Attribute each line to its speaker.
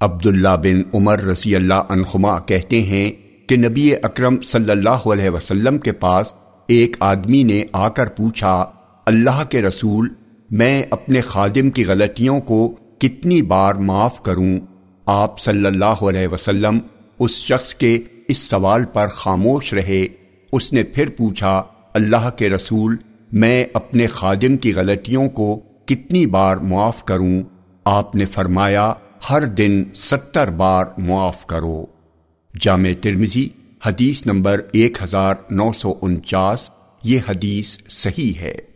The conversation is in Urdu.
Speaker 1: عبداللہ بن عمر رضی اللہ عنہما کہتے ہیں کہ نبی اکرم صلی اللہ علیہ وسلم کے پاس ایک آدمی نے آ کر پوچھا، اللہ کے رسول، میں اپنے خادم کی غلطیوں کو کتنی بار معاف کروں؟ آپ صلی اللہ علیہ وسلم اس شخص کے اس سوال پر خاموش رہے۔ اس نے پھر پوچھا، اللہ کے رسول، میں اپنے خادم کی غلطیوں کو کتنی بار معاف کروں؟ آپ نے فرمایا ہر دن ستر بار معاف کرو۔ جامع ترمزی حدیث نمبر ایک ہزار نو سو انچاس، یہ حدیث صحیح ہے۔